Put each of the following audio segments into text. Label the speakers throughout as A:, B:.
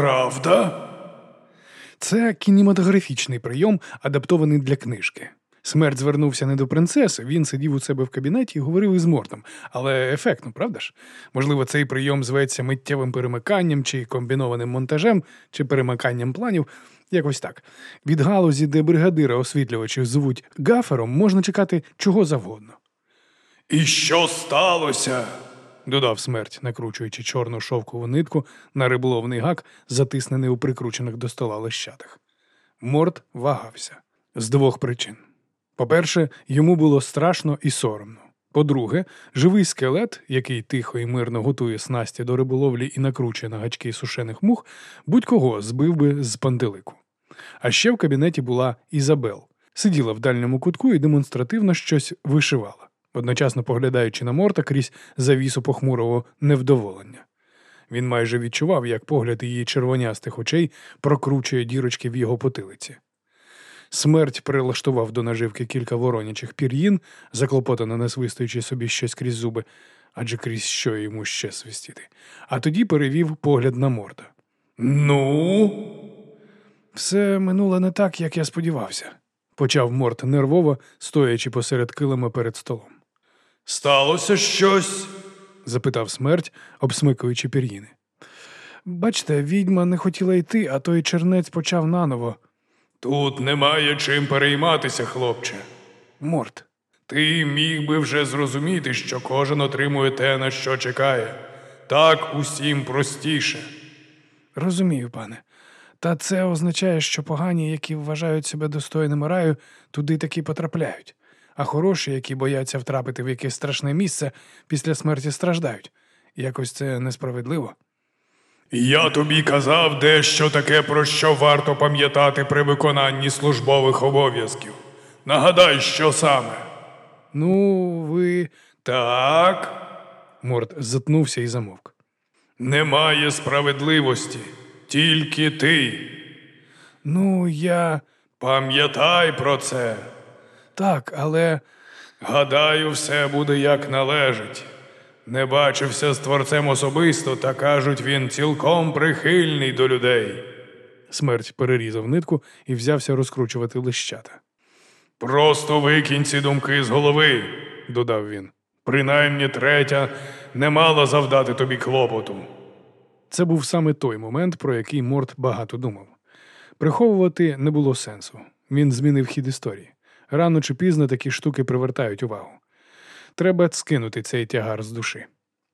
A: Правда?
B: Це кінематографічний прийом, адаптований для книжки. Смерть звернувся не до принцеси, він сидів у себе в кабінеті і говорив із Мортом. Але ефектно, правда ж? Можливо, цей прийом зветься миттєвим перемиканням, чи комбінованим монтажем, чи перемиканням планів. Якось так. Від галузі, де бригадира освітлювачів звуть гафером, можна чекати чого завгодно.
A: І що сталося?
B: Додав смерть, накручуючи чорну шовкову нитку на риболовний гак, затиснений у прикручених до стола лещатах. Морт вагався з двох причин. По-перше, йому було страшно і соромно. По-друге, живий скелет, який тихо і мирно готує снасті до риболовлі і накручує на гачки сушених мух, будь-кого збив би з пантелику. А ще в кабінеті була Ізабел, сиділа в дальньому кутку і демонстративно щось вишивала, одночасно поглядаючи на морта крізь завісу похмурого невдоволення. Він майже відчував, як погляд її червонястих очей прокручує дірочки в його потилиці. Смерть прилаштував до наживки кілька воронячих пір'їн, заклопотано насвистуючи собі щось крізь зуби, адже крізь що йому ще свистіти, а тоді перевів погляд на морда.
A: Ну,
B: все минуло не так, як я сподівався, почав морд нервово, стоячи посеред килима перед столом.
A: Сталося щось?
B: запитав смерть, обсмикуючи пір'їни. Бачте, відьма не хотіла йти, а той чернець почав наново.
A: Тут немає чим перейматися, хлопче.
B: Морт.
A: Ти міг би вже зрозуміти, що кожен отримує те, на що чекає. Так усім простіше.
B: Розумію, пане. Та це означає, що погані, які вважають себе достойними раю, туди таки потрапляють, а хороші, які бояться втрапити в якесь страшне місце, після смерті страждають. Якось це несправедливо.
A: Я тобі казав дещо таке, про що варто пам'ятати при виконанні службових обов'язків. Нагадай, що саме.
B: Ну, ви.
A: Так,
B: Морд затнувся і замовк.
A: немає справедливості, тільки ти.
B: Ну, я.
A: Пам'ятай про це.
B: Так, але.
A: Гадаю, все буде як належить. Не бачився з творцем особисто, та кажуть, він цілком прихильний до людей.
B: Смерть перерізав нитку і взявся розкручувати лищата.
A: Просто викинь ці думки з голови,
B: Додав він.
A: принаймні третя не мала завдати тобі клопоту.
B: Це був саме той момент, про який Морт багато думав. Приховувати не було сенсу. Він змінив хід історії. Рано чи пізно такі штуки привертають увагу. Треба скинути цей тягар з душі,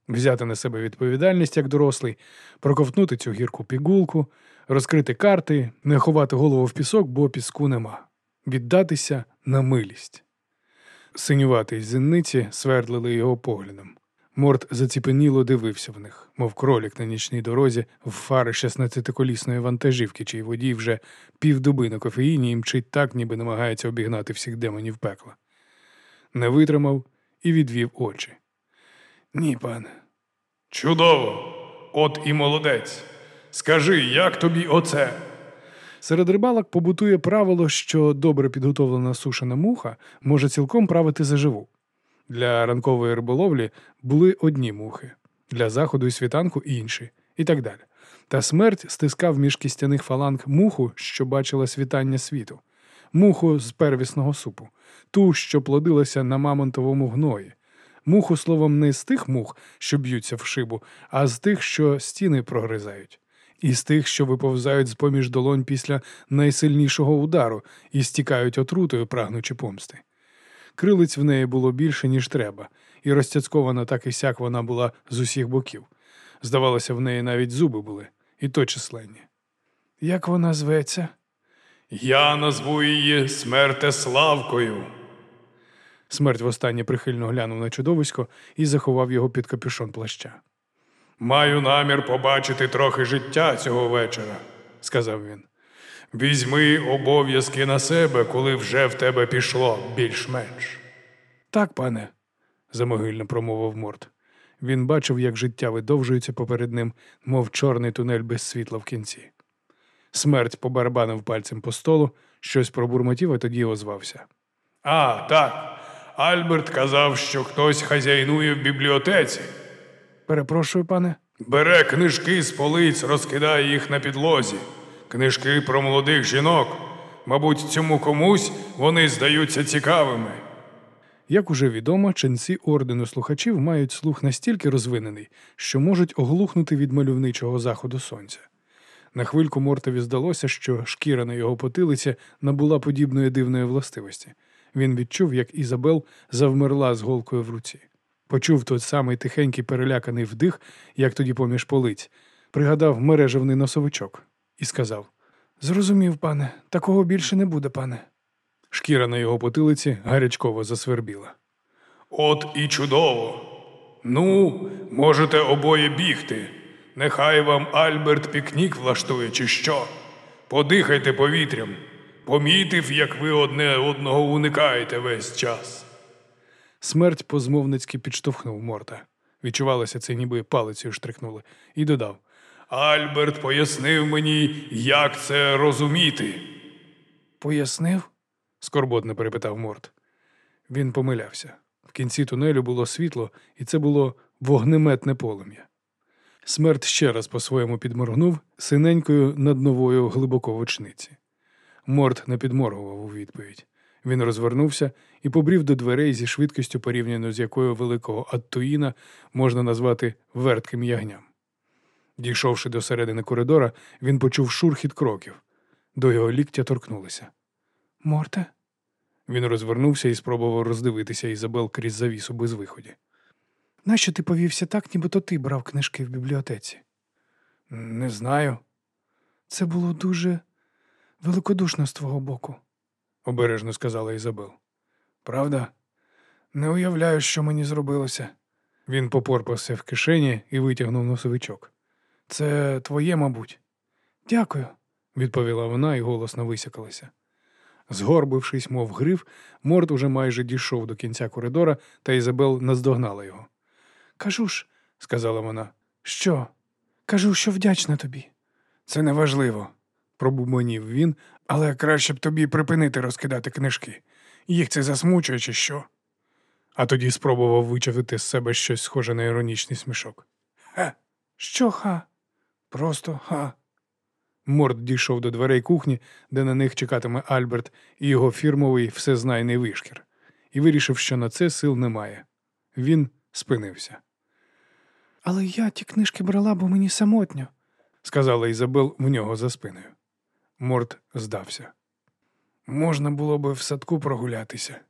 B: взяти на себе відповідальність як дорослий, проковтнути цю гірку пігулку, розкрити карти, не ховати голову в пісок, бо піску нема, віддатися на милість. Синюватий зіниці свердлили його поглядом. Морт заціпеніло дивився в них, мов кролік на нічній дорозі в фари 16-колісної вантажівки, чий водій вже півдоби на кофеїні і мчить так, ніби намагається обігнати всіх демонів пекла. Не витримав і відвів очі. Ні, пане.
A: Чудово! От і молодець. Скажи, як тобі оце?
B: Серед рибалок побутує правило, що добре підготовлена сушена муха може цілком правити заживу. Для ранкової риболовлі були одні мухи, для заходу і світанку інші, і так далі. Та смерть стискав між кістяних фаланг муху, що бачила світання світу, муху з первісного супу, ту, що плодилася на мамонтовому гної, муху, словом, не з тих мух, що б'ються в шибу, а з тих, що стіни прогризають, і з тих, що виповзають з поміж долонь після найсильнішого удару і стікають отрутою, прагнучи помсти. Крилиць в неї було більше, ніж треба, і розцяцькована так і сяк вона була з усіх боків. Здавалося, в неї навіть зуби були, і то численні. Як вона зветься?
A: Я назву її Смертеславкою.
B: Смерть востаннє прихильно глянув на чудовисько і заховав його під капюшон плаща.
A: Маю намір побачити трохи життя цього вечора,
B: Сказав він.
A: Візьми обов'язки на себе, коли вже в тебе пішло більш-менш.
B: Так, пане, замогильно промовив Морт. Він бачив, як життя видовжується поперед ним, мов чорний тунель без світла в кінці. Смерть побарабанив пальцем по столу, щось пробурмотів, а тоді озвався.
A: А, так. Альберт казав, що хтось хазяйнує в бібліотеці.
B: Перепрошую, пане.
A: Бере книжки з полиць, розкидає їх на підлозі. Книжки про молодих жінок. Мабуть, цьому комусь вони здаються цікавими.
B: Як уже відомо, ченці ордену слухачів мають слух настільки розвинений, що можуть оглухнути від мальовничого заходу сонця. На хвильку Мортові здалося, що шкіра на його потилиці набула подібної дивної властивості. Він відчув, як Ізабел завмерла з голкою в руці. Почув той самий тихенький переляканий вдих, як тоді поміж полиць, пригадав мережевний носовичок і сказав: Зрозумів, пане, такого більше не буде, пане. Шкіра на його потилиці гарячково засвербіла.
A: От і чудово. Ну, можете обоє бігти. Нехай вам Альберт пікнік влаштує, чи що. Подихайте повітрям. Помітив, як ви одне одного уникаєте весь час.
B: Смерть позмовницьки підштовхнув Морта. Відчувалося це, ніби палицею штрикнули, і додав:
A: Альберт пояснив мені, як це розуміти.
B: Пояснив? скорботно перепитав Морт. Він помилявся. В кінці тунелю було світло, і це було вогнеметне полум'я. Смерть ще раз по-своєму підморгнув синенькою над новою глибоко в очниці. Морт не підморгував у відповідь. Він розвернувся і побрів до дверей зі швидкістю, порівняно з якою великого Аттуїна можна назвати вертким ягням. Дійшовши до середини коридора, він почув шурхіт кроків. До його ліктя торкнулися. Морте? Він розвернувся і спробував роздивитися Ізабел крізь завісу без виході. Нащо ти повівся так, нібито ти брав книжки в бібліотеці? Не знаю. Це було дуже великодушно з твого боку, обережно сказала Ізабел. Правда? Не уявляю, що мені зробилося. Він попорпався в кишені і витягнув носовичок. Це твоє, мабуть. Дякую, відповіла вона і голосно висякалася. Згорбившись, мов гриф, Морт уже майже дійшов до кінця коридора, та Ізабел наздогнала його. Кажу ж, сказала вона, що? Кажу, що вдячна тобі. Це неважливо, пробубонів він, але краще б тобі припинити розкидати книжки. Їх це засмучує, чи що? А тоді спробував вичавити з себе щось схоже на іронічний смішок. Ха. Що ха? Просто ха. Морд дійшов до дверей кухні, де на них чекатиме Альберт і його фірмовий всезнайний вишкір, і вирішив, що на це сил немає. Він спинився. Але я ті книжки брала, бо мені самотньо, сказала Ізабел в нього за спиною. Морд здався. Можна було би в садку прогулятися,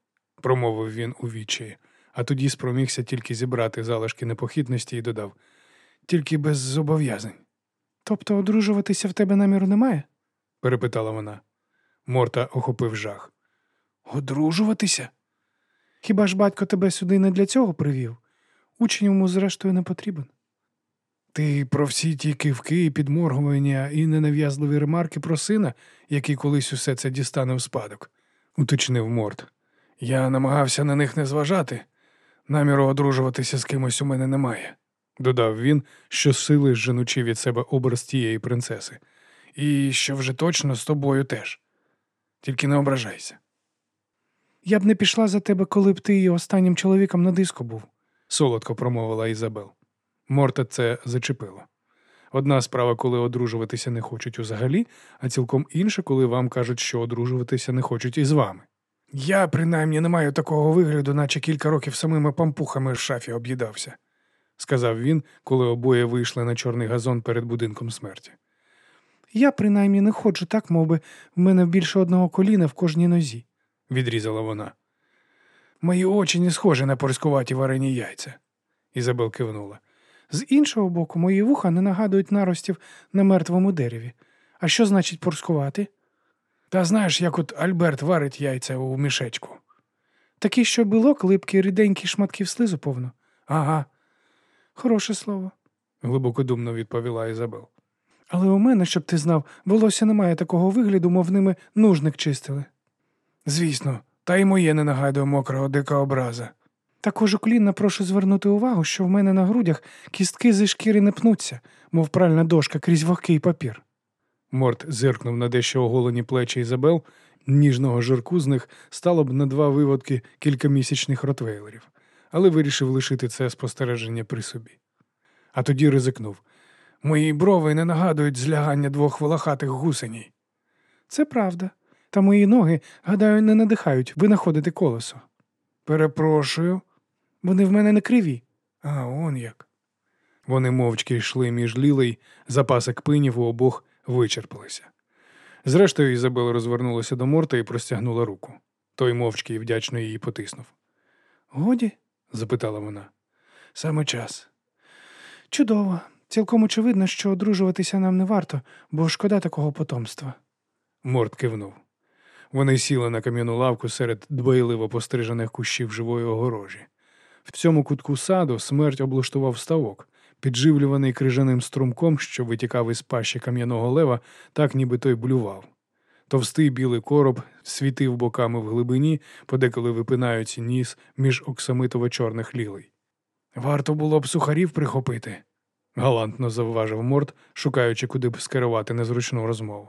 B: промовив він у відчаї, а тоді спромігся тільки зібрати залишки непохитності і додав тільки без зобов'язань. Тобто одружуватися в тебе наміру немає? перепитала вона. Морта охопив жах. Одружуватися? Хіба ж батько тебе сюди не для цього привів? Учень йому, зрештою, не потрібен. Ти про всі ті кивки і підморгування і ненав'язливі ремарки про сина, який колись усе це дістане в спадок, уточнив Морт. Я намагався на них не зважати. Наміру одружуватися з кимось у мене немає додав він, що сили женучи від себе образ тієї принцеси, і що вже точно з тобою теж. Тільки не ображайся. Я б не пішла за тебе, коли б ти її останнім чоловіком на диску був, солодко промовила Ізабел. Морта це зачепило. Одна справа, коли одружуватися не хочуть взагалі, а цілком інша, коли вам кажуть, що одружуватися не хочуть із вами. Я, принаймні, не маю такого вигляду, наче кілька років самими пампухами в шафі об'їдався сказав він, коли обоє вийшли на чорний газон перед будинком смерті. Я принаймні не ходжу так, мов би в мене більше одного коліна в кожній нозі, відрізала вона. Мої очі не схожі на порскуваті варені яйця, Ізабел кивнула. З іншого боку, мої вуха не нагадують наростів на мертвому дереві. А що значить порскувати? Та знаєш, як от Альберт варить яйця у мішечку. Такі, що білок, липкі, ріденькі шматків слизу повно. Ага, Хороше слово, глибокодумно відповіла Ізабел. Але у мене, щоб ти знав, волосся немає такого вигляду, мов ними нужник чистили. Звісно, та й моє не нагадує мокрого дика образа. Також уклінно прошу звернути увагу, що в мене на грудях кістки зі шкіри не пнуться, мов пральна дошка крізь вогкий папір. Морт зиркнув на дещо оголені плечі Ізабел, ніжного жирку з них стало б на два виводки кількамісячних ротвейлерів але вирішив лишити це спостереження при собі. а тоді ризикнув. Мої брови не нагадують злягання двох волохатих гусеній. Це правда. Та мої ноги, гадаю, не надихають винаходити колесо. Перепрошую, вони в мене не криві. А он як. Вони мовчки йшли між лілей, запаси кпинів у обох вичерпалися. Зрештою, Ізабела розвернулася до Морта і простягнула руку. Той мовчки і вдячно її потиснув. Годі? Запитала вона. Саме час. Чудово. Цілком очевидно, що одружуватися нам не варто, бо шкода такого потомства. Морт кивнув. Вони сіли на кам'яну лавку серед дбайливо пострижених кущів живої огорожі. В цьому кутку саду смерть облаштував ставок, підживлюваний крижаним струмком, що витікав із пащі кам'яного лева, так ніби той блював. Товстий білий короб світив боками в глибині, подеколи випинаючи ніс між оксамитово-чорних лілей. Варто було б сухарів прихопити, галантно завважив Морд, шукаючи, куди б скерувати незручну розмову.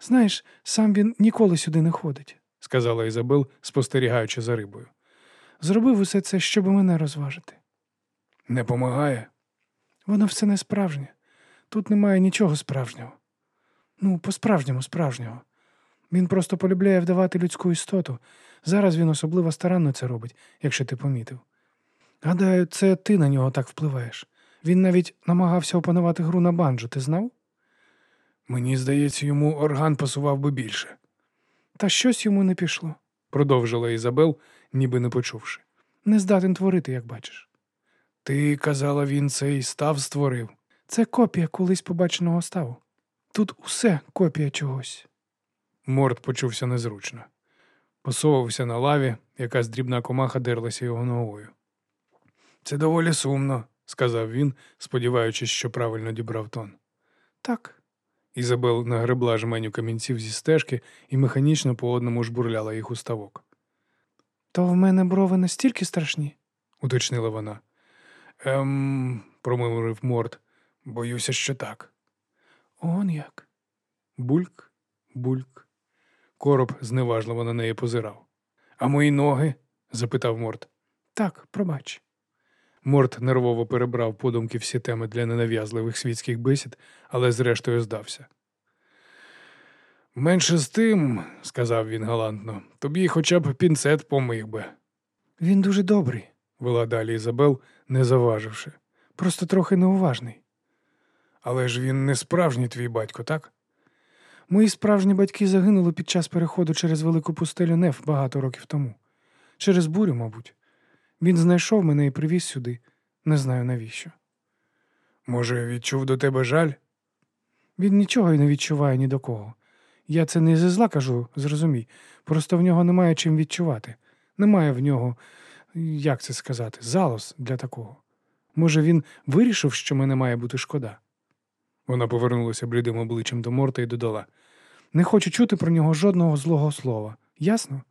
B: Знаєш, сам він ніколи сюди не ходить, сказала Ізабел, спостерігаючи за рибою. Зробив усе це, щоб мене розважити. Не помагає. Воно все не справжнє. Тут немає нічого справжнього. Ну, по-справжньому, справжнього. Він просто полюбляє вдавати людську істоту. Зараз він особливо старанно це робить, якщо ти помітив. Гадаю, це ти на нього так впливаєш. Він навіть намагався опанувати гру на банджо, ти знав? Мені здається, йому орган пасував би більше. Та щось йому не пішло, продовжила Ізабел, ніби не почувши. Не здатен творити, як бачиш. Ти казала, він цей став створив. Це копія колись побаченого ставу. Тут усе копія чогось. Морд почувся незручно. Посовувався на лаві, якась дрібна комаха дерлася його ногою. Це доволі сумно, сказав він, сподіваючись, що правильно дібрав тон. Так. Ізабел нагребла жменю камінців зі стежки і механічно по одному жбурляла їх у ставок. То в мене брови настільки страшні, уточнила вона. Ем, промовив Морд, боюся, що так. Он як. Бульк, бульк. Короб зневажливо на неї позирав. А мої ноги? запитав Морд. Так, пробач. Морт нервово перебрав подумки всі теми для ненав'язливих світських бесід, але зрештою здався. Менше з тим, сказав він галантно, тобі хоча б пінцет помиг би. Він дуже добрий, вела далі Ізабел, не заваживши. Просто трохи неуважний. Але ж він не справжній твій батько, так? Мої справжні батьки загинули під час переходу через велику пустелю Неф багато років тому. Через бурю, мабуть. Він знайшов мене і привіз сюди. Не знаю навіщо. Може, відчув до тебе жаль? Він нічого й не відчуває ні до кого. Я це не зі зла кажу, зрозумій. Просто в нього немає чим відчувати. Немає в нього, як це сказати, залоз для такого. Може, він вирішив, що мене має бути шкода. Вона повернулася блідим обличчям до Морта і додала: Не хочу чути про нього жодного злого слова. Ясно?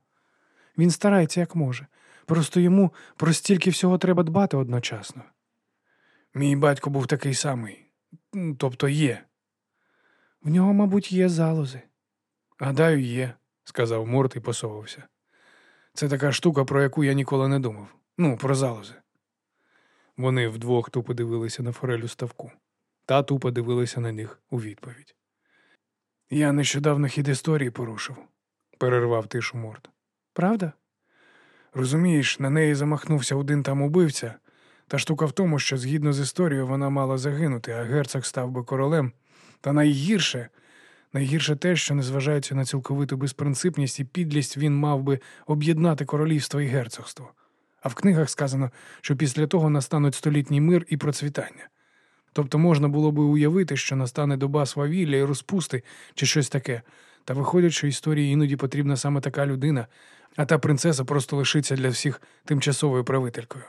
B: Він старається як може. Просто йому про стільки всього треба дбати одночасно. Мій батько був такий самий, тобто є. В нього, мабуть, є залози. Гадаю, є, сказав Морт і посовався. Це така штука, про яку я ніколи не думав. Ну, про залози. Вони вдвох тупо дивилися на форелю ставку. Та тупо дивилися на них у відповідь. Я нещодавно хід історії порушив, перервав тишу Морт. Правда? Розумієш, на неї замахнувся один там убивця. Та штука в тому, що згідно з історією вона мала загинути, а герцог став би королем. Та найгірше, найгірше те, що, незважаючи на цілковиту безпринципність і підлість, він мав би об'єднати королівство і герцогство. А в книгах сказано, що після того настануть столітній мир і процвітання. Тобто можна було би уявити, що настане доба свавілля і розпусти чи щось таке. Та виходить, що історії іноді потрібна саме така людина, а та принцеса просто лишиться для всіх тимчасовою правителькою.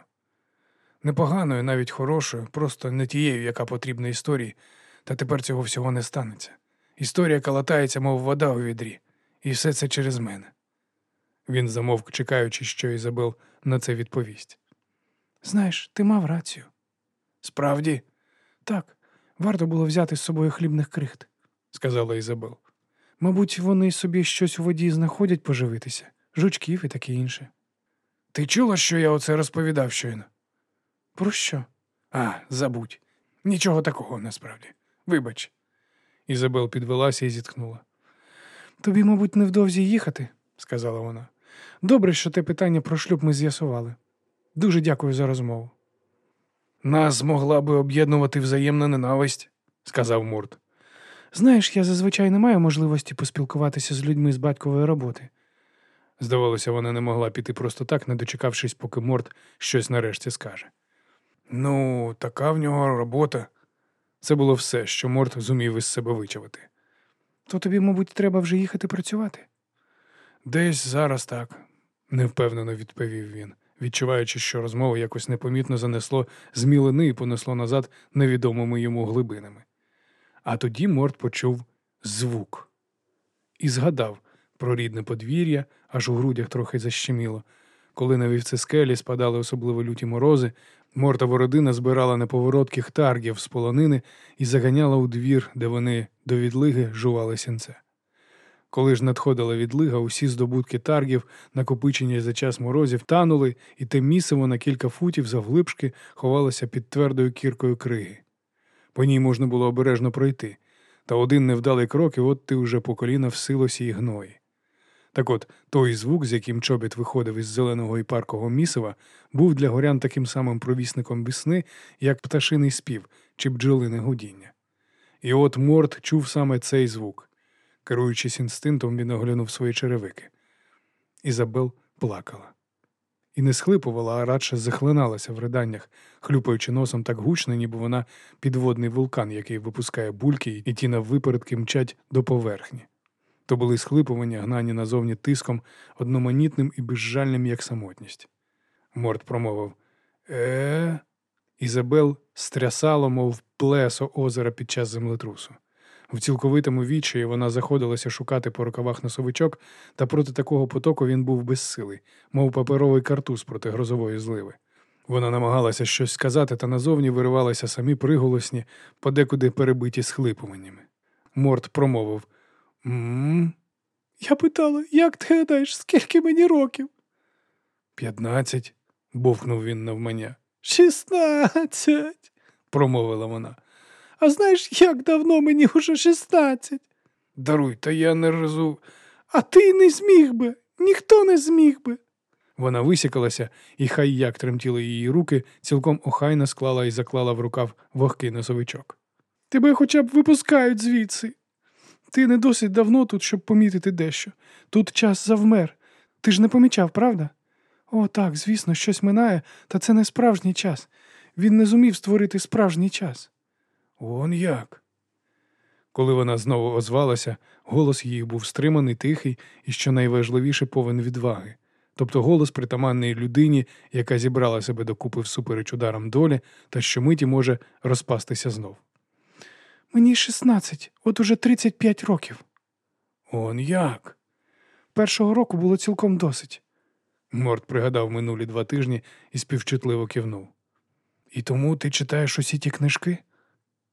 B: Непоганою, навіть хорошою, просто не тією, яка потрібна історії, та тепер цього всього не станеться. Історія калатається, мов вода у відрі, і все це через мене. Він замовк, чекаючи, що Ізабел на це відповість. Знаєш, ти мав рацію. Справді, так, варто було взяти з собою хлібних крихт, сказала Ізабел. Мабуть, вони собі щось у воді знаходять поживитися, жучків і таке інше. Ти чула, що я оце розповідав щойно? Про що? А, забудь. Нічого такого насправді. Вибач. Ізабел підвелася і зітхнула. Тобі, мабуть, невдовзі їхати, сказала вона. Добре, що те питання про шлюб ми з'ясували. Дуже дякую за розмову. Нас змогла би об'єднувати взаємна ненависть, сказав Мурт. Знаєш, я зазвичай не маю можливості поспілкуватися з людьми з батькової роботи. Здавалося, вона не могла піти просто так, не дочекавшись, поки Морт щось нарешті скаже. Ну, така в нього робота. Це було все, що Морт зумів із себе вичавити. То тобі, мабуть, треба вже їхати працювати? Десь зараз так, невпевнено відповів він, відчуваючи, що розмову якось непомітно занесло з мілини і понесло назад невідомими йому глибинами. А тоді Морт почув звук і згадав про рідне подвір'я, аж у грудях трохи защеміло. Коли на вівці скелі спадали особливо люті морози, Мортова родина збирала неповоротких таргів з полонини і заганяла у двір, де вони до відлиги жували сінце. Коли ж надходила відлига, усі здобутки таргів, накопичені за час морозів, танули, і те місиво на кілька футів завглибшки ховалося під твердою кіркою криги. По ній можна було обережно пройти, та один невдалий крок, і от ти вже по коліна в силосі і гної. Так от той звук, з яким чобіт виходив із зеленого і паркового місива, був для горян таким самим провісником весни, як пташиний спів чи бджолине гудіння. І от Морт чув саме цей звук. Керуючись інстинктом, він оглянув свої черевики. Ізабел плакала. І не схлипувала, а радше захлиналася в риданнях, хлюпаючи носом так гучно, ніби вона підводний вулкан, який випускає бульки, і ті наввипередки мчать до поверхні. То були схлипування, гнані назовні тиском, одноманітним і безжальним, як самотність. Морт промовив Е. Ізабел стрясало, мов плесо озера під час землетрусу. В цілковитому відчаї вона заходилася шукати по рукавах носовичок, та проти такого потоку він був безсилий, мов паперовий картуз проти грозової зливи. Вона намагалася щось сказати, та назовні виривалися самі приголосні, подекуди перебиті схлипуваннями. Морт промовив М. Я питала, як ти гадаєш, скільки мені років? П'ятнадцять, бовкнув він навмання. Шістнадцять, промовила вона. А знаєш, як давно мені уже шістнадцять? Даруй, та я не розу. А ти не зміг би, ніхто не зміг би. Вона висікалася, і хай як тремтіли її руки, цілком охайно склала і заклала в рукав вогкий носовичок. Тебе хоча б випускають звідси. Ти не досить давно тут, щоб помітити дещо. Тут час завмер. Ти ж не помічав, правда? О, так, звісно, щось минає, та це не справжній час. Він не зумів створити справжній час. Он як. Коли вона знову озвалася, голос її був стриманий, тихий і, що найважливіше, повен відваги. Тобто голос притаманної людині, яка зібрала себе докупи всупереч ударам долі, та щомиті може розпастися знов. Мені шістнадцять, от уже тридцять п'ять років. Он як? Першого року було цілком досить. Морт пригадав минулі два тижні і співчутливо кивнув. І тому ти читаєш усі ті книжки?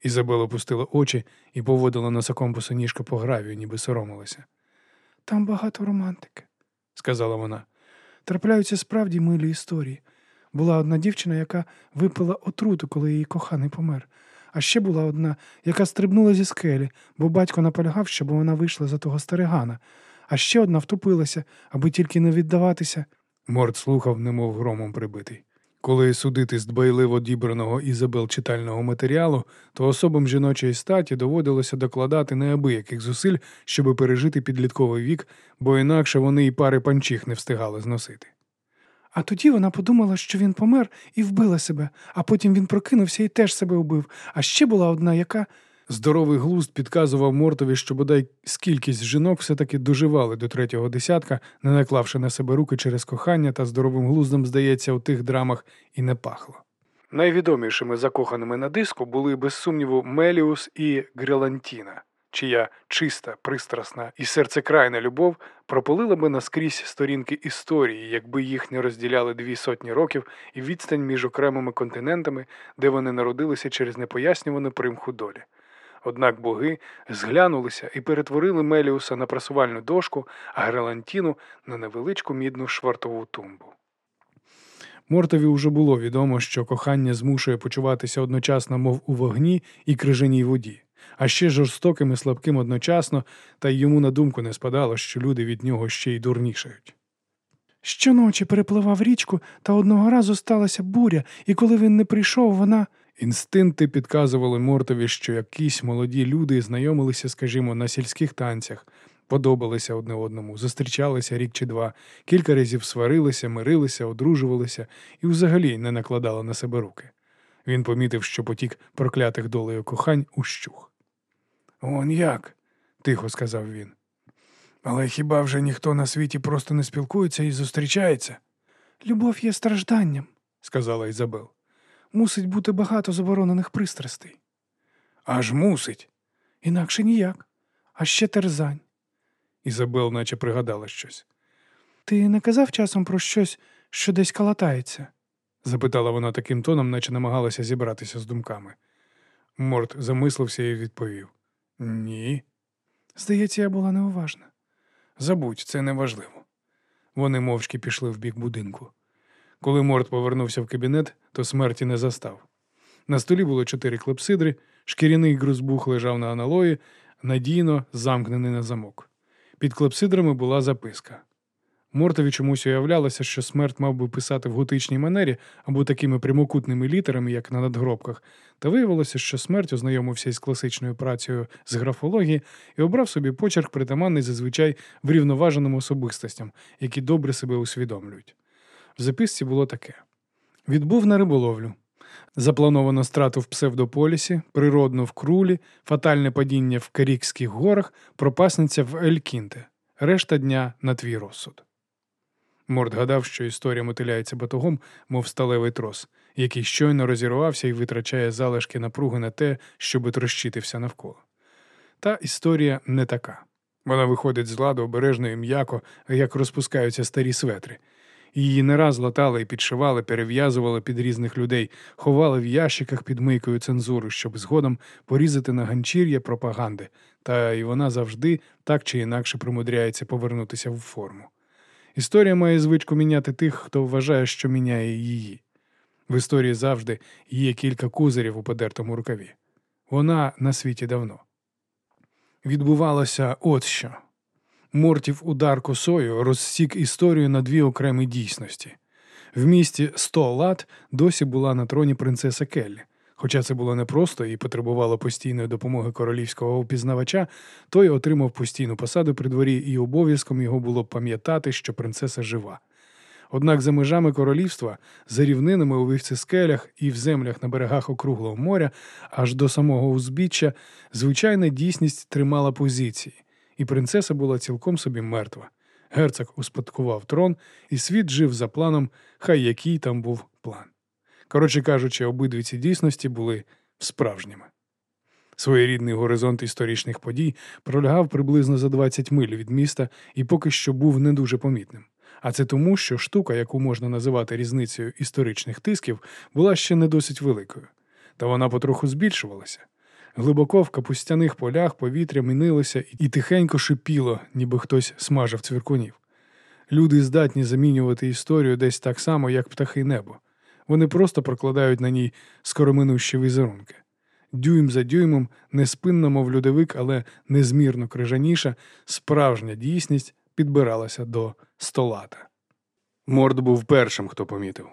B: Ізабела опустила очі і поводила носоком босоніжка по гравію, ніби соромилася. Там багато романтики, сказала вона. Трапляються справді милі історії. Була одна дівчина, яка випила отруту, коли її коханий помер. А ще була одна, яка стрибнула зі скелі, бо батько наполягав, щоб вона вийшла за того старигана. А ще одна втопилася, аби тільки не віддаватися. Морд слухав, немов громом прибитий. Коли судити з дбайливо дібраного Ізабел читального матеріалу, то особам жіночої статі доводилося докладати неабияких зусиль, щоб пережити підлітковий вік, бо інакше вони і пари панчіх не встигали зносити. А тоді вона подумала, що він помер і вбила себе, а потім він прокинувся і теж себе вбив. А ще була одна, яка. Здоровий глузд підказував Мортові, що бодай скількись жінок все-таки доживали до третього десятка, не наклавши на себе руки через кохання, та здоровим глуздом, здається, у тих драмах і не пахло. Найвідомішими закоханими на диску були, без сумніву, Меліус і Грелантіна, чия чиста, пристрасна і серцекрайна любов пропалила би наскрізь сторінки історії, якби їх не розділяли дві сотні років і відстань між окремими континентами, де вони народилися через непояснювану примху долі. Однак боги зглянулися і перетворили Меліуса на прасувальну дошку, а Грелантіну на невеличку мідну швартову тумбу. Мортові уже було відомо, що кохання змушує почуватися одночасно, мов у вогні і крижаній воді, а ще жорстоким і слабким одночасно, та й йому на думку не спадало, що люди від нього ще й дурнішають. Щоночі перепливав річку, та одного разу сталася буря, і коли він не прийшов, вона. Інстинкти підказували Мортові, що якісь молоді люди знайомилися, скажімо, на сільських танцях, подобалися одне одному, зустрічалися рік чи два, кілька разів сварилися, мирилися, одружувалися і взагалі не накладали на себе руки. Він помітив, що потік проклятих долею кохань ущух. Он як? тихо сказав він. Але хіба вже ніхто на світі просто не спілкується і зустрічається? Любов є стражданням, сказала Ізабел. Мусить бути багато заборонених пристрастей. Аж мусить. Інакше ніяк. А ще терзань. Ізабел наче пригадала щось. Ти не казав часом про щось, що десь калатається? запитала вона таким тоном, наче намагалася зібратися з думками. Морт замислився і відповів Ні. Здається, я була неуважна. Забудь, це неважливо. Вони мовчки пішли в бік будинку. Коли Морт повернувся в кабінет, то смерті не застав. На столі було чотири клепсидри, шкіряний грузбух лежав на аналої, надійно замкнений на замок. Під клепсидрами була записка. Мортові чомусь уявлялося, що смерть мав би писати в готичній манері або такими прямокутними літерами, як на надгробках, та виявилося, що смерть ознайомився із класичною працею з графології і обрав собі почерк, притаманний зазвичай врівноваженим особистостям, які добре себе усвідомлюють. В записці було таке: відбув на риболовлю. Заплановано страту в псевдополісі, природну в крулі, фатальне падіння в Карікських горах, пропасниця в Елькінте. Решта дня на твій розсуд. Морд гадав, що історія мотиляється батогом, мов сталевий трос, який щойно розірвався і витрачає залишки напруги на те, щоби трощити навколо. Та історія не така. Вона виходить з ладу обережно і м'яко, як розпускаються старі светри. Її не раз латали і підшивали, перев'язували під різних людей, ховали в ящиках під мийкою цензури, щоб згодом порізати на ганчір'я пропаганди, та й вона завжди так чи інакше примудряється повернутися в форму. Історія має звичку міняти тих, хто вважає, що міняє її. В історії завжди є кілька кузерів у подертому рукаві. Вона на світі давно. Відбувалося от що. Мортів удар косою розсік історію на дві окремі дійсності. В місті сто лат досі була на троні принцеса Келлі. Хоча це було непросто і потребувало постійної допомоги королівського упізнавача, той отримав постійну посаду при дворі, і обов'язком його було пам'ятати, що принцеса жива. Однак за межами королівства, за рівнинами у вівцескелях і в землях на берегах округлого моря, аж до самого узбіччя, звичайна дійсність тримала позиції, і принцеса була цілком собі мертва. Герцог успадкував трон, і світ жив за планом, хай який там був план. Коротше кажучи, обидві ці дійсності були справжніми. Своєрідний горизонт історичних подій пролягав приблизно за 20 миль від міста і поки що був не дуже помітним. А це тому, що штука, яку можна називати різницею історичних тисків, була ще не досить великою, та вона потроху збільшувалася. Глибоко в капустяних полях повітря мінилося і тихенько шипіло, ніби хтось смажив цвіркунів. Люди здатні замінювати історію десь так само, як птахи небо. Вони просто прокладають на ній скороминущі візерунки. Дюйм за дюймом, неспинно, мов льодовик, але незмірно крижаніша, справжня дійсність підбиралася до столата. Морд був першим, хто помітив.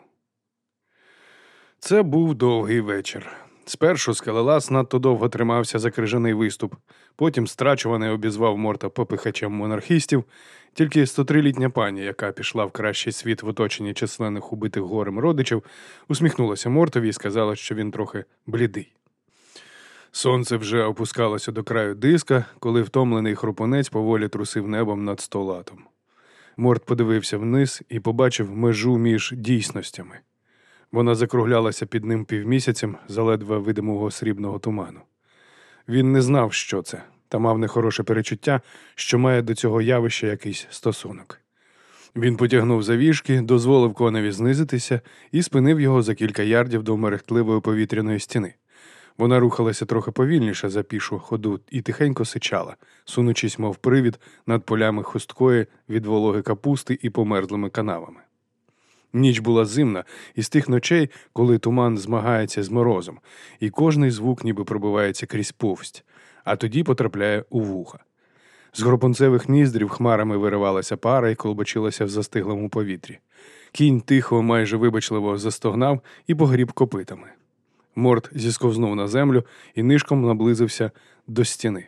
B: Це був довгий вечір. Спершу скалелас надто довго тримався за крижаний виступ, потім страчуваний обізвав морта попихачем монархістів, тільки 103-літня пані, яка пішла в кращий світ в оточенні численних убитих горем родичів, усміхнулася мортові і сказала, що він трохи блідий. Сонце вже опускалося до краю диска, коли втомлений хрупонець поволі трусив небом над столатом. Морт подивився вниз і побачив межу між дійсностями. Вона закруглялася під ним півмісяцем заледве видимого срібного туману. Він не знав, що це, та мав нехороше перечуття, що має до цього явища якийсь стосунок. Він потягнув завішки, дозволив коневі знизитися і спинив його за кілька ярдів до мерехтливої повітряної стіни. Вона рухалася трохи повільніше за пішу ходу і тихенько сичала, сунучись, мов привід, над полями хусткої від вологи капусти і померзлими канавами. Ніч була зимна, із тих ночей, коли туман змагається з морозом, і кожний звук ніби пробивається крізь повсть, а тоді потрапляє у вуха. З гропонцевих ніздрів хмарами виривалася пара і колбочилася в застиглому повітрі. Кінь тихо, майже вибачливо застогнав і погріб копитами. Морд зісковзнув на землю і нишком наблизився до стіни.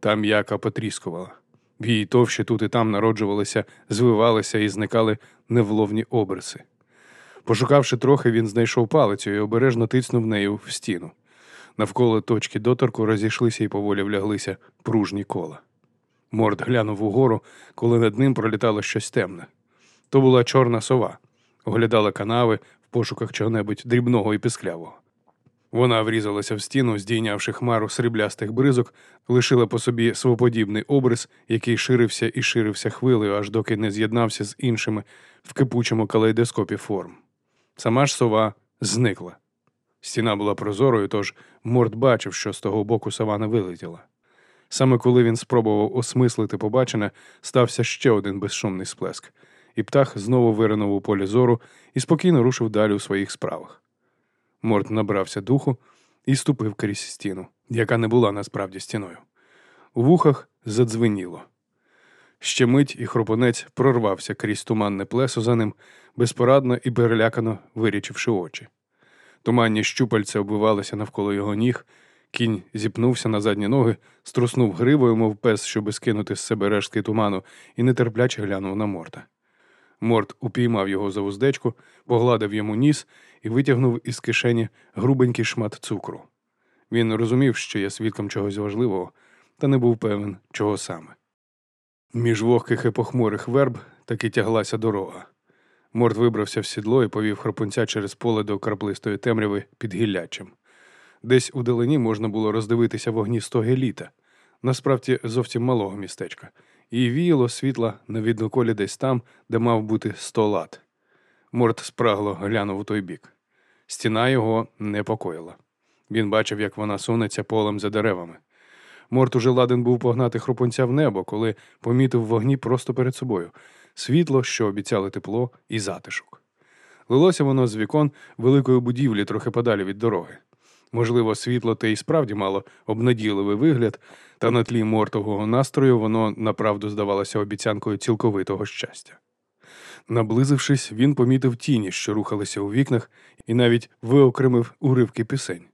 B: Там яка потріскувала. В її товщі тут і там народжувалися, звивалися і зникали невловні обриси. Пошукавши трохи, він знайшов палицю і обережно тицнув нею в стіну. Навколо точки доторку розійшлися і поволі вляглися пружні кола. Морд глянув угору, коли над ним пролітало щось темне. То була чорна сова, оглядала канави в пошуках чого-небудь дрібного і пісклявого. Вона врізалася в стіну, здійнявши хмару сріблястих бризок, лишила по собі своподібний обрис, який ширився і ширився хвилею, аж доки не з'єднався з іншими в кипучому калейдоскопі форм. Сама ж сова зникла. Стіна була прозорою, тож Морд бачив, що з того боку сова не вилетіла. Саме коли він спробував осмислити побачене, стався ще один безшумний сплеск, і птах знову виринув у полі зору і спокійно рушив далі у своїх справах. Морд набрався духу і ступив крізь стіну, яка не була насправді стіною. У вухах задзвеніло. Ще мить і хропонець прорвався крізь туманне плесо за ним, безпорадно і перелякано вирічивши очі. Туманні щупальця оббивалися навколо його ніг, кінь зіпнувся на задні ноги, струснув гривою, мов пес, щоби скинути з себе рештки туману, і нетерпляче глянув на морта. Морт упіймав його за вуздечку, погладив йому ніс і витягнув із кишені грубенький шмат цукру. Він розумів, що є свідком чогось важливого, та не був певен, чого саме. Між вогких і похмурих верб таки тяглася дорога. Морт вибрався в сідло і повів хропунця через поле до краплистої темряви під гіллячем. Десь у далині можна було роздивитися вогні стоги літа, насправді зовсім малого містечка, і віяло світла на відноколі десь там, де мав бути сто лат. Морт спрагло глянув у той бік. Стіна його непокоїла. Він бачив, як вона сунеться полем за деревами. Морт уже ладен був погнати хропунця в небо, коли помітив вогні просто перед собою світло, що обіцяли тепло і затишок. Лилося воно з вікон великої будівлі трохи подалі від дороги. Можливо, світло те й справді мало обнадійливий вигляд, та на тлі мортового настрою воно направду здавалося обіцянкою цілковитого щастя. Наблизившись, він помітив тіні, що рухалися у вікнах, і навіть виокремив уривки пісень.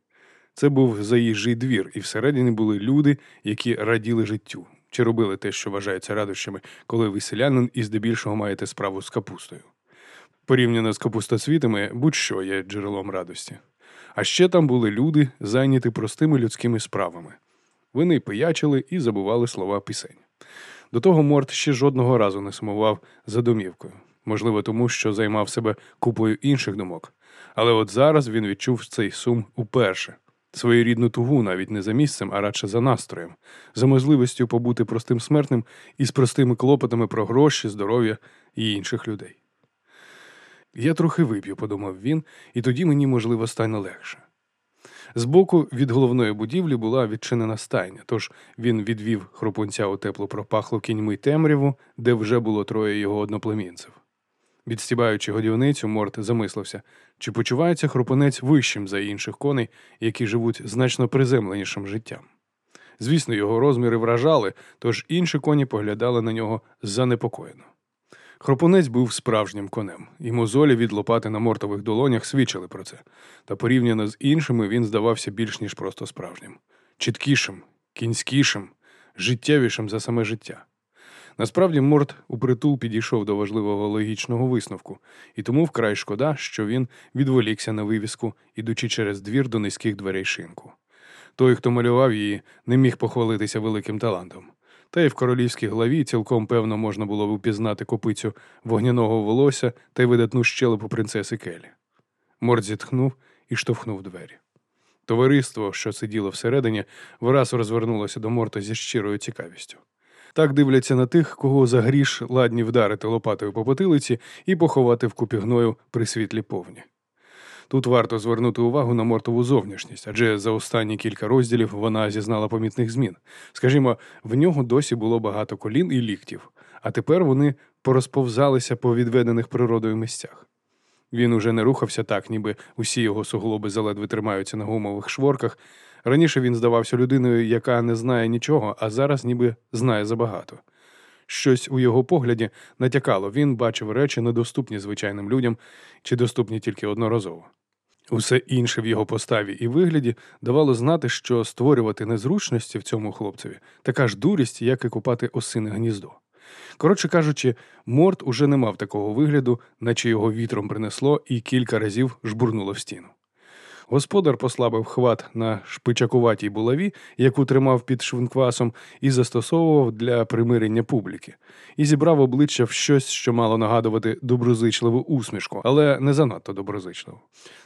B: Це був заїжджий двір, і всередині були люди, які раділи життю, чи робили те, що вважається радощами, коли ви селянин і здебільшого маєте справу з капустою. Порівняно з капустоцвітами, будь-що є джерелом радості. А ще там були люди, зайняті простими людськими справами. Вони пиячили і забували слова пісень. До того Морт ще жодного разу не сумував за домівкою, можливо, тому що займав себе купою інших думок. Але от зараз він відчув цей сум уперше, своєрідну тугу навіть не за місцем, а радше за настроєм, за можливістю побути простим смертним і з простими клопотами про гроші, здоров'я і інших людей. Я трохи вип'ю, подумав він, і тоді мені, можливо, стане легше. Збоку від головної будівлі була відчинена стайня, тож він відвів хропунця у теплу пропахлу кіньми темряву, де вже було троє його одноплемінців. Відстібаючи годівницю, Морт замислився, чи почувається хропунець вищим за інших коней, які живуть значно приземленішим життям. Звісно, його розміри вражали, тож інші коні поглядали на нього занепокоєно. Хропунець був справжнім конем, і мозолі від лопати на мортових долонях свідчили про це, та порівняно з іншими він здавався більш ніж просто справжнім, чіткішим, кінськішим, життєвішим за саме життя. Насправді, Морт упритул підійшов до важливого логічного висновку, і тому вкрай шкода, що він відволікся на вивіску, ідучи через двір до низьких дверей шинку. Той, хто малював її, не міг похвалитися великим талантом. Та й в королівській главі цілком певно можна було впізнати копицю вогняного волосся та й видатну щелепу принцеси Келі. Морд зітхнув і штовхнув двері. Товариство, що сиділо всередині, враз розвернулося до Морта зі щирою цікавістю. Так дивляться на тих, кого за гріш ладні вдарити лопатою по потилиці і поховати в купі гною при світлі повні. Тут варто звернути увагу на мортову зовнішність, адже за останні кілька розділів вона зізнала помітних змін. Скажімо, в нього досі було багато колін і ліктів, а тепер вони порозповзалися по відведених природою місцях. Він уже не рухався так, ніби усі його суглоби заледве тримаються на гумових шворках. Раніше він здавався людиною, яка не знає нічого, а зараз ніби знає забагато. Щось у його погляді натякало, він бачив речі, недоступні звичайним людям чи доступні тільки одноразово. Усе інше в його поставі і вигляді давало знати, що створювати незручності в цьому хлопцеві така ж дурість, як і купати осине гніздо. Коротше кажучи, Морт уже не мав такого вигляду, наче його вітром принесло і кілька разів жбурнуло в стіну. Господар послабив хват на шпичакуватій булаві, яку тримав під швинквасом, і застосовував для примирення публіки, і зібрав обличчя в щось, що мало нагадувати доброзичливу усмішку, але не занадто доброзичливу.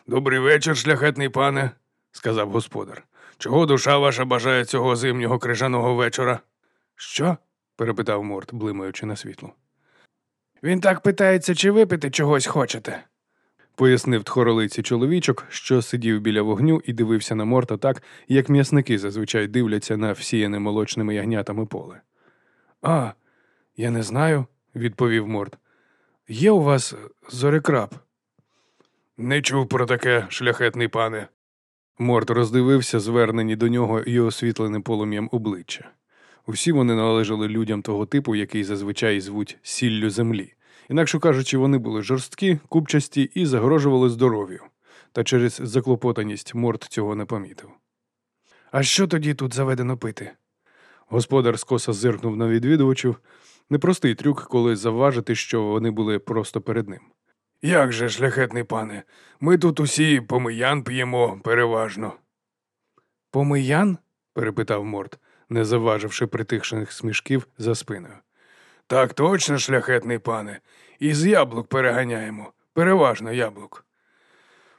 B: Добрий вечір, шляхетний пане, сказав господар. Чого душа ваша бажає цього зимнього крижаного вечора? Що? перепитав Морт, блимаючи на світло. Він так питається, чи випити чогось хочете, пояснив тхоролиці чоловічок, що сидів біля вогню і дивився на Морта так, як м'ясники зазвичай дивляться на всіяне молочними ягнятами поле. А, я не знаю, відповів Морт. Є у вас зорекраб? Не чув про таке, шляхетний пане. Морт роздивився звернені до нього і освітлене полум'ям обличчя. Усі вони належали людям того типу, який зазвичай звуть сіллю землі. Інакше кажучи, вони були жорсткі, купчасті і загрожували здоров'ю. Та через заклопотаність Морт цього не помітив. А що тоді тут заведено пити? Господар скоса зиркнув на відвідувачів. Непростий трюк, коли завважити, що вони були просто перед ним. Як же, шляхетний пане, ми тут усі помиян п'ємо переважно. Помиян? перепитав Морт, не завваживши притихшених смішків за спиною. Так точно, шляхетний пане, із яблук переганяємо, переважно яблук.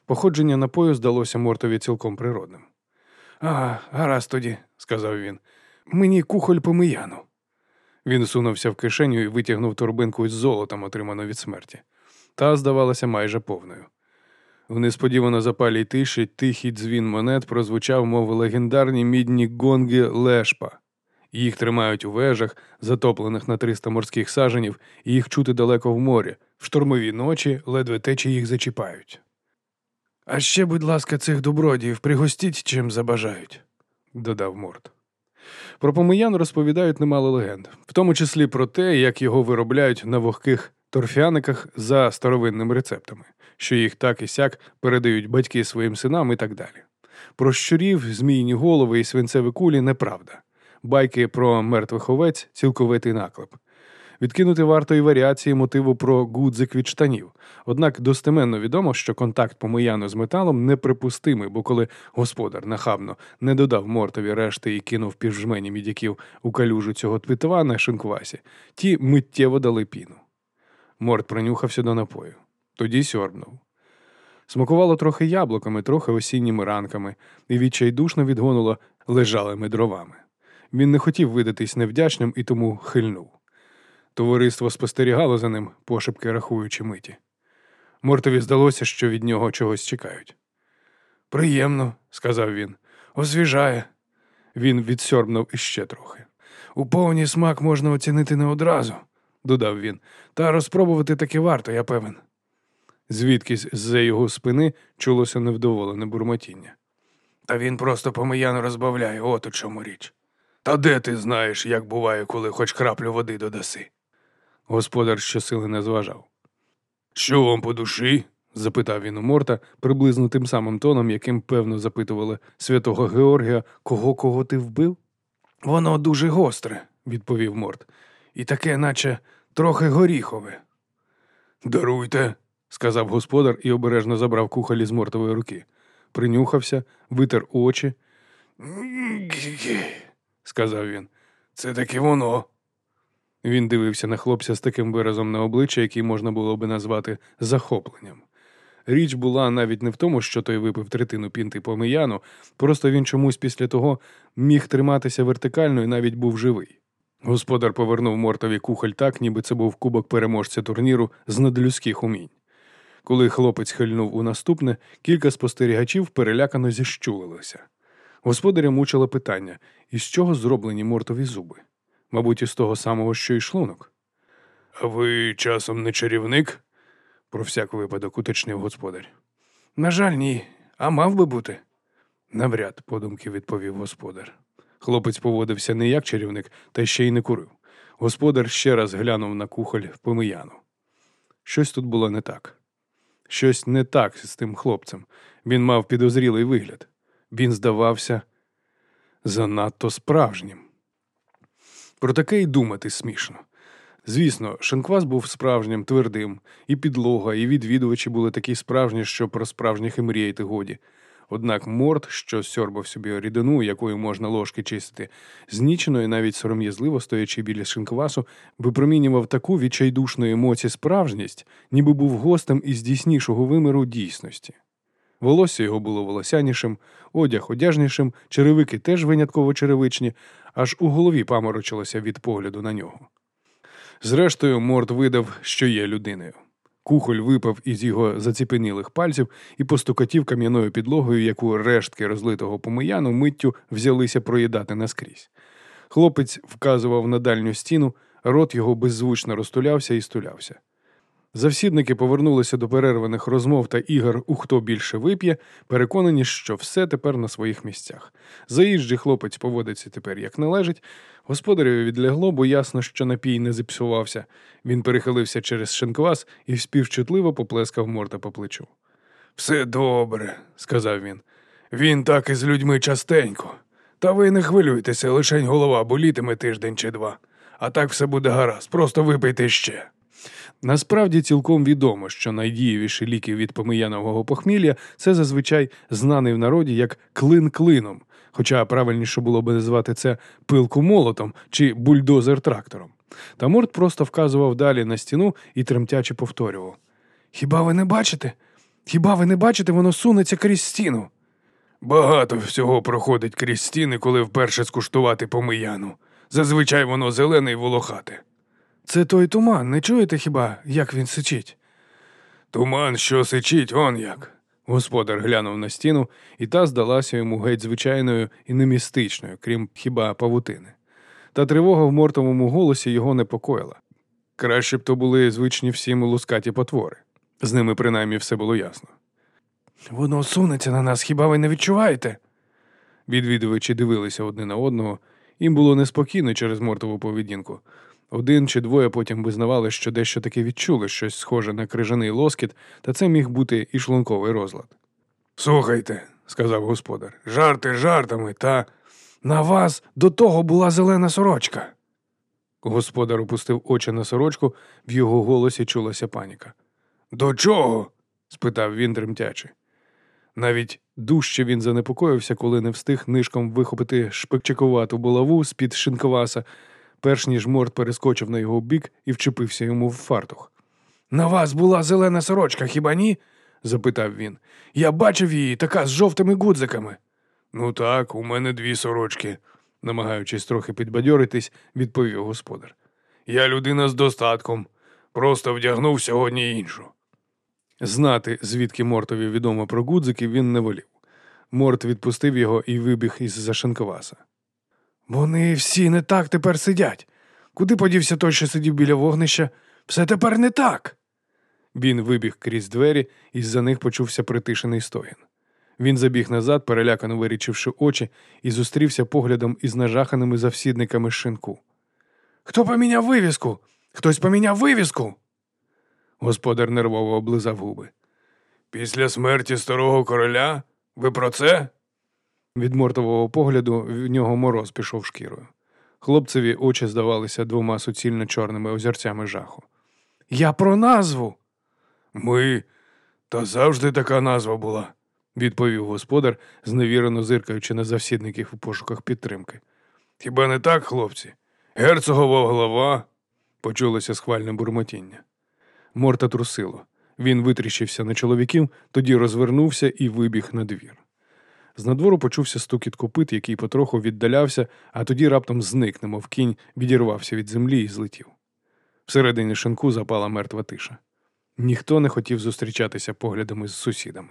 B: Походження напою здалося Мортові цілком природним. Ага, гаразд тоді, сказав він. Мені кухоль помияну. Він сунувся в кишеню і витягнув торбинку із золотом, отриману від смерті. Та здавалася майже повною. В несподівано запалій тиші тихий дзвін монет прозвучав, мов легендарні мідні гонги лешпа. Їх тримають у вежах, затоплених на 300 морських саженів, і їх чути далеко в морі. В штормові ночі ледве течі їх зачіпають. А ще, будь ласка, цих добродіїв пригостіть, чим забажають, додав Морд. Про помиян розповідають немало легенд, в тому числі про те, як його виробляють на вогких торфяниках за старовинними рецептами, що їх так і сяк передають батьки своїм синам і так далі. Про щурів, змійні голови і свинцеві кулі неправда. Байки про мертвих овець цілковитий наклеп. Відкинути варто і варіації мотиву про гудзик штанів. Однак достеменно відомо, що контакт помияну з металом неприпустимий, бо коли господар нахабно не додав мортові решти і кинув півжмені мідяків у калюжу цього твітова на шинквасі, ті миттєво дали піну. Морт принюхався до напою. Тоді сьорбнув. Смакувало трохи яблуками, трохи осінніми ранками, і відчайдушно відгонуло лежалими дровами. Він не хотів видатись невдячним і тому хильнув. Товариство спостерігало за ним, пошепки рахуючи миті. Мортові здалося, що від нього чогось чекають. Приємно, сказав він, освіжає. Він відсьорбнув іще трохи. У повній смак можна оцінити не одразу, додав він, та розпробувати таки варто, я певен. Звідкись з-за його спини чулося невдоволене бурмотіння. Та він просто помияно розбавляє, от у чому річ. Та де ти знаєш, як буває, коли хоч краплю води додаси? Господар щосили не зважав. Що вам по душі? запитав він у Морта приблизно тим самим тоном, яким певно запитували святого Георгія, кого кого ти вбив? Воно дуже гостре, відповів Морт, і таке, наче трохи горіхове. Даруйте, сказав господар і обережно забрав кухоль із мортової руки. Принюхався, витер очі. Сказав він. Це таки воно. Він дивився на хлопця з таким виразом на обличчя, який можна було би назвати захопленням. Річ була навіть не в тому, що той випив третину пінти помияну, просто він чомусь після того міг триматися вертикально і навіть був живий. Господар повернув мортові кухоль так, ніби це був кубок переможця турніру з надлюдських умінь. Коли хлопець хильнув у наступне, кілька спостерігачів перелякано зіщулилося. Господаря мучило питання, із чого зроблені мортові зуби? Мабуть, із того самого, що й шлунок. А ви часом не чарівник? про всяк випадок уточнив господар. На жаль, ні, а мав би бути. Навряд, подумки відповів господар. Хлопець поводився не як чарівник, та ще й не курив. Господар ще раз глянув на кухоль помияну. Щось тут було не так. Щось не так з тим хлопцем. Він мав підозрілий вигляд. Він здавався занадто справжнім. Про таке й думати смішно. Звісно, шинквас був справжнім, твердим, і підлога, і відвідувачі були такі справжні, що про справжніх і мріяти годі. Однак морд, що сьорбав собі рідину, якою можна ложки чистити, знічено і навіть сором'язливо стоячи біля шинквасу, випромінював таку відчайдушну емоцію справжність, ніби був гостем із дійснішого виміру дійсності. Волосся його було волосянішим, одяг одяжнішим, черевики теж винятково черевичні, аж у голові паморочилося від погляду на нього. Зрештою, Морд видав, що є людиною. Кухоль випав із його заціпенілих пальців і постукатів кам'яною підлогою, яку рештки розлитого помияну миттю взялися проїдати наскрізь. Хлопець вказував на дальню стіну, рот його беззвучно розтулявся і стулявся. Завсідники повернулися до перерваних розмов та ігор у хто більше вип'є, переконані, що все тепер на своїх місцях. Заїжджий хлопець поводиться тепер як належить. Господареві відлягло, бо ясно, що напій не зіпсувався. Він перехилився через шинквас і співчутливо поплескав морта по плечу. Все добре, сказав він. Він так із людьми частенько. Та ви не хвилюйтеся, лишень голова болітиме тиждень чи два. А так все буде гаразд, просто випийте ще. Насправді цілком відомо, що найдієвіші ліки від помиянового похмілля це зазвичай знаний в народі як клин клином, хоча правильніше було би назвати це пилку молотом чи бульдозер трактором. Та Морд просто вказував далі на стіну і тремтяче повторював: Хіба ви не бачите? Хіба ви не бачите, воно сунеться крізь стіну? Багато всього проходить крізь стіни, коли вперше скуштувати помияну. Зазвичай воно зелене й волохате. Це той туман, не чуєте хіба, як він сичить? Туман, що сичить, он як. Господар глянув на стіну, і та здалася йому геть звичайною і немістичною, крім хіба павутини. Та тривога в мортовому голосі його непокоїла. Краще б то були звичні всім лускаті потвори. З ними принаймні все було ясно. Воно сунеться на нас, хіба ви не відчуваєте? Відвідувачі дивилися одне на одного, їм було неспокійно через мортову поведінку. Один чи двоє потім визнавали, що дещо таки відчули щось схоже на крижаний лоскіт, та це міг бути і шлунковий розлад. Слухайте, сказав господар, жарти жартами, та на вас до того була зелена сорочка. Господар опустив очі на сорочку, в його голосі чулася паніка. До чого? спитав він тремтячи. Навіть дужче він занепокоївся, коли не встиг нишком вихопити шпикчикувату булаву з-під шинковаса, перш ніж морд перескочив на його бік і вчепився йому в фартух. На вас була зелена сорочка, хіба ні? запитав він. Я бачив її, така з жовтими гудзиками. Ну так, у мене дві сорочки, намагаючись трохи підбадьоритись, відповів господар. Я людина з достатком, просто вдягнув сьогодні іншу. Знати, звідки Мортові відомо про гудзики, він не волів. Морт відпустив його і вибіг із за шинковаса. Вони всі не так тепер сидять. Куди подівся той, що сидів біля вогнища? Все тепер не так. Він вибіг крізь двері, і з-за них почувся притишений стогін. Він забіг назад, перелякано вирічивши очі, і зустрівся поглядом із нажаханими завсідниками шинку. Хто поміняв вивіску? Хтось поміняв вивіску. Господар нервово облизав губи. Після смерті старого короля? Ви про це? Від мортового погляду в нього мороз пішов шкірою. Хлопцеві очі здавалися двома суцільно чорними озерцями жаху. Я про назву. Ми. Та завжди така назва була, відповів господар, зневірено зиркаючи на завсідників у пошуках підтримки. Хіба не так, хлопці? Герцогова голова, почулося схвальне бурмотіння. Морта трусило. Він витріщився на чоловіків, тоді розвернувся і вибіг на двір. З надвору почувся стукіт копит, який потроху віддалявся, а тоді раптом зник, немов кінь, відірвався від землі і злетів. Всередині шинку запала мертва тиша. Ніхто не хотів зустрічатися поглядами з сусідами.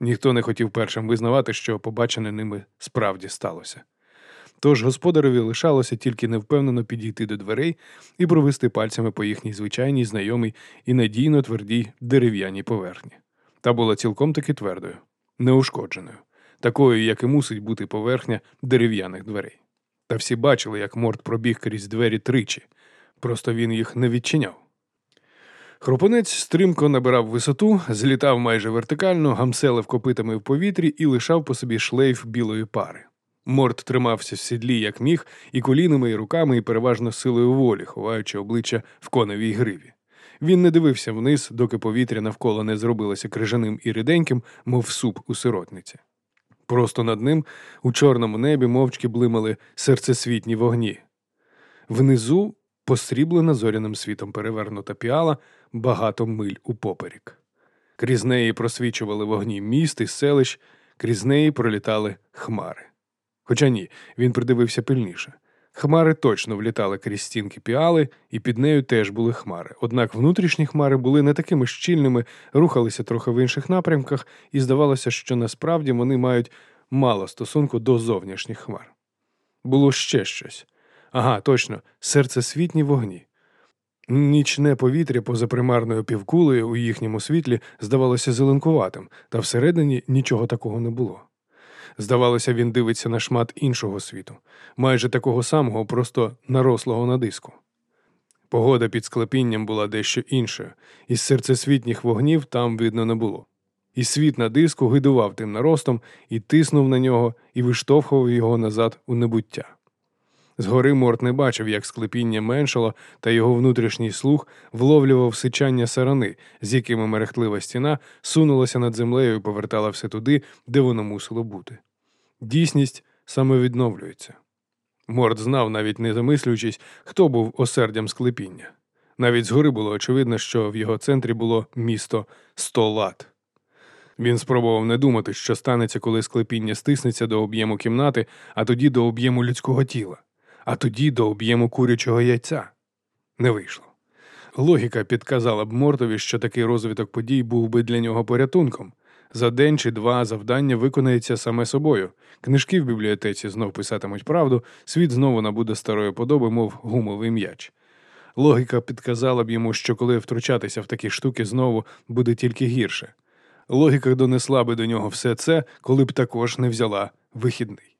B: Ніхто не хотів першим визнавати, що побачене ними справді сталося. Тож господареві лишалося тільки невпевнено підійти до дверей і провести пальцями по їхній звичайній, знайомій і надійно твердій дерев'яній поверхні. Та була цілком таки твердою, неушкодженою, такою, як і мусить бути поверхня дерев'яних дверей. Та всі бачили, як Морт пробіг крізь двері тричі, просто він їх не відчиняв. Хропонець стрімко набирав висоту, злітав майже вертикально, гамселив копитами в повітрі і лишав по собі шлейф білої пари. Морт тримався в сідлі, як міг, і колінами, і руками, і переважно силою волі, ховаючи обличчя в коневій гриві. Він не дивився вниз, доки повітря навколо не зробилося крижаним і ріденьким, мов суп у сиротниці. Просто над ним у чорному небі мовчки блимали серцесвітні вогні. Внизу посріблена зоряним світом перевернута піала багато миль упоперік. Крізь неї просвічували вогні міст і селищ, крізь неї пролітали хмари. Хоча ні, він придивився пильніше. Хмари точно влітали крізь стінки піали, і під нею теж були хмари. Однак внутрішні хмари були не такими щільними, рухалися трохи в інших напрямках, і здавалося, що насправді вони мають мало стосунку до зовнішніх хмар. Було ще щось. Ага, точно, серцесвітні вогні. Нічне повітря поза примарною півкулею у їхньому світлі здавалося зеленкуватим, та всередині нічого такого не було. Здавалося, він дивиться на шмат іншого світу, майже такого самого, просто нарослого на диску. Погода під склепінням була дещо іншою, із серцесвітніх вогнів там видно не було. І світ на диску гидував тим наростом і тиснув на нього, і виштовхував його назад у небуття. Згори Морт не бачив, як склепіння меншало, та його внутрішній слух вловлював сичання сарани, з якими мерехтлива стіна сунулася над землею і повертала все туди, де воно мусило бути. Дійсність самовідновлюється. Морт знав, навіть не замислюючись, хто був осердям склепіння. Навіть згори було очевидно, що в його центрі було місто сто лат. Він спробував не думати, що станеться, коли склепіння стиснеться до об'єму кімнати, а тоді до об'єму людського тіла, а тоді до об'єму курячого яйця. Не вийшло. Логіка підказала б Мортові, що такий розвиток подій був би для нього порятунком. За день чи два завдання виконається саме собою. Книжки в бібліотеці знов писатимуть правду, світ знову набуде старої подоби, мов гумовий м'яч. Логіка підказала б йому, що коли втручатися в такі штуки знову буде тільки гірше. Логіка донесла би до нього все це, коли б також не взяла вихідний.